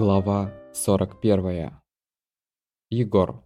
Глава 41. Егор.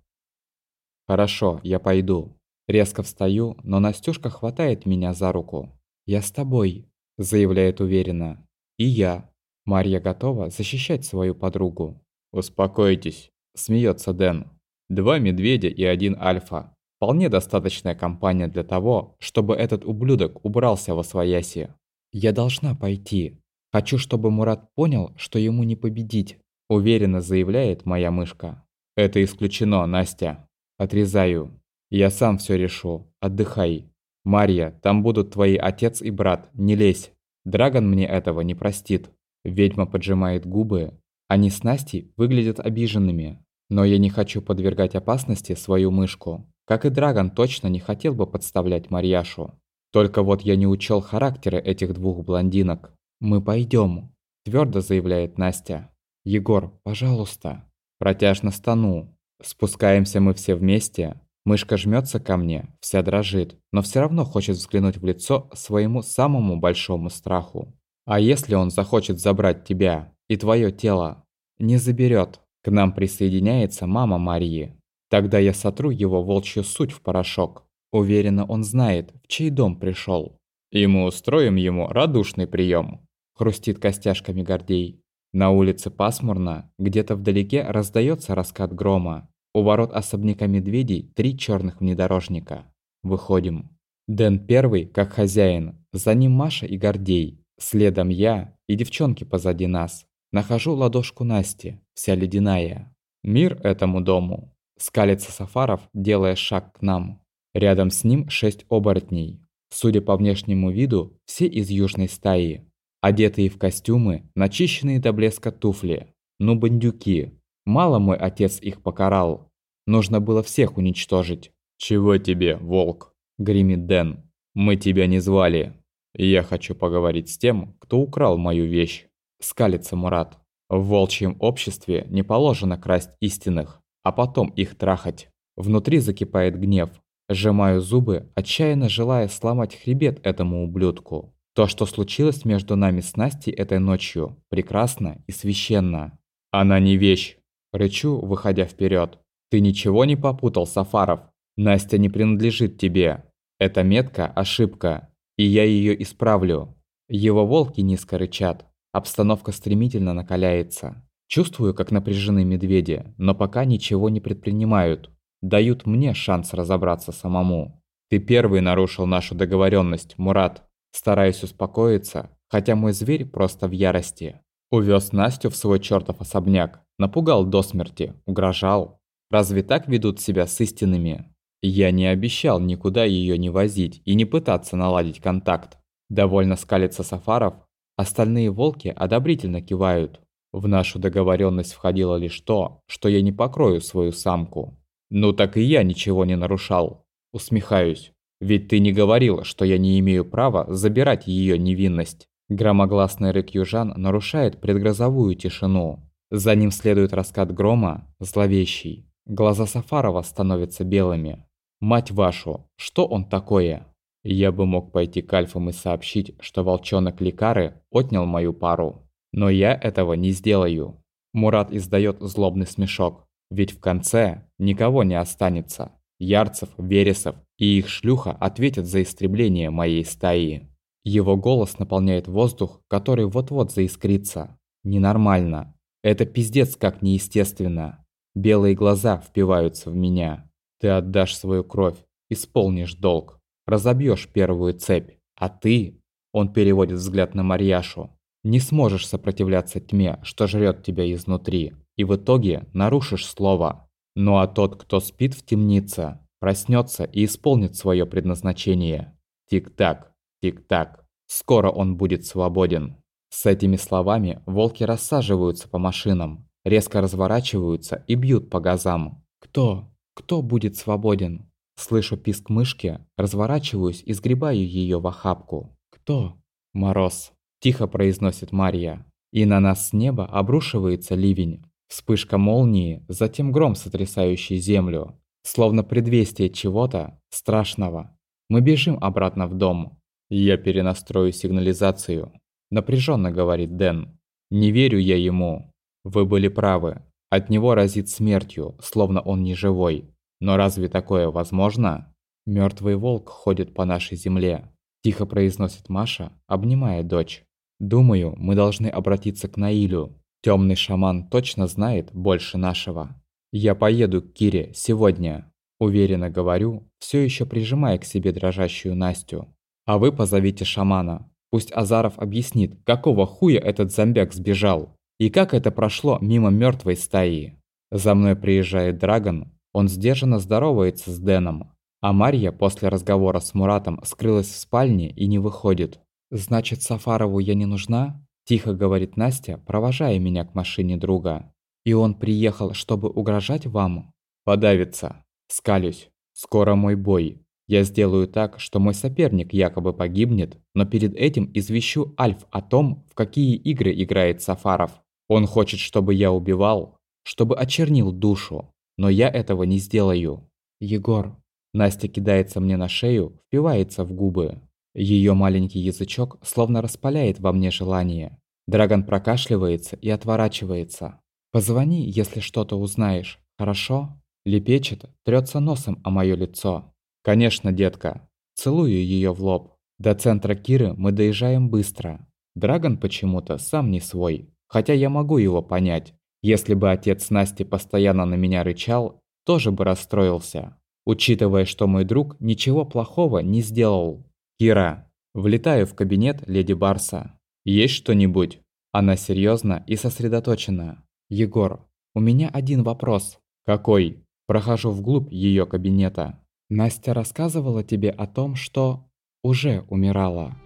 Хорошо, я пойду. Резко встаю, но Настюшка хватает меня за руку. Я с тобой, заявляет уверенно. И я. Марья готова защищать свою подругу. Успокойтесь, смеется Дэн. Два медведя и один альфа. Вполне достаточная компания для того, чтобы этот ублюдок убрался во свояси. Я должна пойти, Хочу, чтобы Мурат понял, что ему не победить, уверенно заявляет моя мышка. Это исключено, Настя. Отрезаю. Я сам все решу. Отдыхай. Марья, там будут твои отец и брат. Не лезь. Драгон мне этого не простит. Ведьма поджимает губы. Они с Настей выглядят обиженными. Но я не хочу подвергать опасности свою мышку. Как и Драгон точно не хотел бы подставлять Марьяшу. Только вот я не учел характеры этих двух блондинок. «Мы пойдем», – твердо заявляет Настя. «Егор, пожалуйста». Протяжно стану. Спускаемся мы все вместе. Мышка жмется ко мне, вся дрожит, но все равно хочет взглянуть в лицо своему самому большому страху. А если он захочет забрать тебя и твое тело? Не заберет. К нам присоединяется мама Марии. Тогда я сотру его волчью суть в порошок. Уверена, он знает, в чей дом пришел. И мы устроим ему радушный прием хрустит костяшками Гордей. На улице пасмурно, где-то вдалеке раздается раскат грома. У ворот особняка медведей три черных внедорожника. Выходим. Дэн первый, как хозяин, за ним Маша и Гордей, следом я и девчонки позади нас. Нахожу ладошку Насти, вся ледяная. Мир этому дому. Скалится Сафаров, делая шаг к нам. Рядом с ним шесть оборотней. Судя по внешнему виду, все из южной стаи. Одетые в костюмы, начищенные до блеска туфли. Ну, бандюки. Мало мой отец их покарал. Нужно было всех уничтожить. «Чего тебе, волк?» – гремит Дэн. «Мы тебя не звали. Я хочу поговорить с тем, кто украл мою вещь». Скалится Мурат. В волчьем обществе не положено красть истинных, а потом их трахать. Внутри закипает гнев. Сжимаю зубы, отчаянно желая сломать хребет этому ублюдку. То, что случилось между нами с Настей этой ночью, прекрасно и священно. Она не вещь. Рычу, выходя вперед. Ты ничего не попутал, Сафаров. Настя не принадлежит тебе. Это метка – ошибка. И я ее исправлю. Его волки низко рычат. Обстановка стремительно накаляется. Чувствую, как напряжены медведи, но пока ничего не предпринимают. Дают мне шанс разобраться самому. Ты первый нарушил нашу договоренность, Мурат. Стараюсь успокоиться, хотя мой зверь просто в ярости. Увез Настю в свой чертов особняк, напугал до смерти, угрожал. Разве так ведут себя с истинными? Я не обещал никуда ее не возить и не пытаться наладить контакт. Довольно скалится Сафаров, остальные волки одобрительно кивают. В нашу договоренность входило лишь то, что я не покрою свою самку. Ну так и я ничего не нарушал. Усмехаюсь. Ведь ты не говорил, что я не имею права забирать ее невинность. Громогласный рык южан нарушает предгрозовую тишину. За ним следует раскат грома, зловещий. Глаза Сафарова становятся белыми. Мать вашу, что он такое? Я бы мог пойти к альфам и сообщить, что волчонок Ликары отнял мою пару. Но я этого не сделаю. Мурат издает злобный смешок. Ведь в конце никого не останется. Ярцев, Вересов и их шлюха ответят за истребление моей стаи. Его голос наполняет воздух, который вот-вот заискрится. Ненормально. Это пиздец как неестественно. Белые глаза впиваются в меня. Ты отдашь свою кровь, исполнишь долг, разобьешь первую цепь. А ты, он переводит взгляд на Марьяшу, не сможешь сопротивляться тьме, что жрет тебя изнутри, и в итоге нарушишь слово. Ну а тот, кто спит в темнице, проснется и исполнит свое предназначение. Тик-так, тик-так. Скоро он будет свободен. С этими словами волки рассаживаются по машинам, резко разворачиваются и бьют по газам. Кто? Кто будет свободен? Слышу писк мышки, разворачиваюсь и сгребаю ее в охапку. Кто? Мороз. Тихо произносит Марья. И на нас с неба обрушивается ливень. Вспышка молнии, затем гром, сотрясающий землю. Словно предвестие чего-то страшного. Мы бежим обратно в дом. Я перенастрою сигнализацию. Напряженно говорит Дэн. Не верю я ему. Вы были правы. От него разит смертью, словно он не живой. Но разве такое возможно? Мертвый волк ходит по нашей земле. Тихо произносит Маша, обнимая дочь. Думаю, мы должны обратиться к Наилю. Темный шаман точно знает больше нашего. Я поеду к Кире сегодня. Уверенно говорю, все еще прижимая к себе дрожащую Настю. А вы позовите шамана. Пусть Азаров объяснит, какого хуя этот зомбяк сбежал. И как это прошло мимо мертвой стаи. За мной приезжает Драгон. Он сдержанно здоровается с Дэном. А Марья после разговора с Муратом скрылась в спальне и не выходит. «Значит, Сафарову я не нужна?» – тихо говорит Настя, провожая меня к машине друга. «И он приехал, чтобы угрожать вам?» «Подавится. Скалюсь. Скоро мой бой. Я сделаю так, что мой соперник якобы погибнет, но перед этим извещу Альф о том, в какие игры играет Сафаров. Он хочет, чтобы я убивал, чтобы очернил душу, но я этого не сделаю. Егор. Настя кидается мне на шею, впивается в губы. Ее маленький язычок словно распаляет во мне желание. Драгон прокашливается и отворачивается. «Позвони, если что-то узнаешь, хорошо?» Лепечет, трется носом о мое лицо. «Конечно, детка». Целую ее в лоб. До центра Киры мы доезжаем быстро. Драгон почему-то сам не свой. Хотя я могу его понять. Если бы отец Насти постоянно на меня рычал, тоже бы расстроился. Учитывая, что мой друг ничего плохого не сделал. «Кира». Влетаю в кабинет леди Барса. «Есть что-нибудь?» Она серьезно и сосредоточена. «Егор, у меня один вопрос». «Какой?» Прохожу вглубь ее кабинета. Настя рассказывала тебе о том, что уже умирала.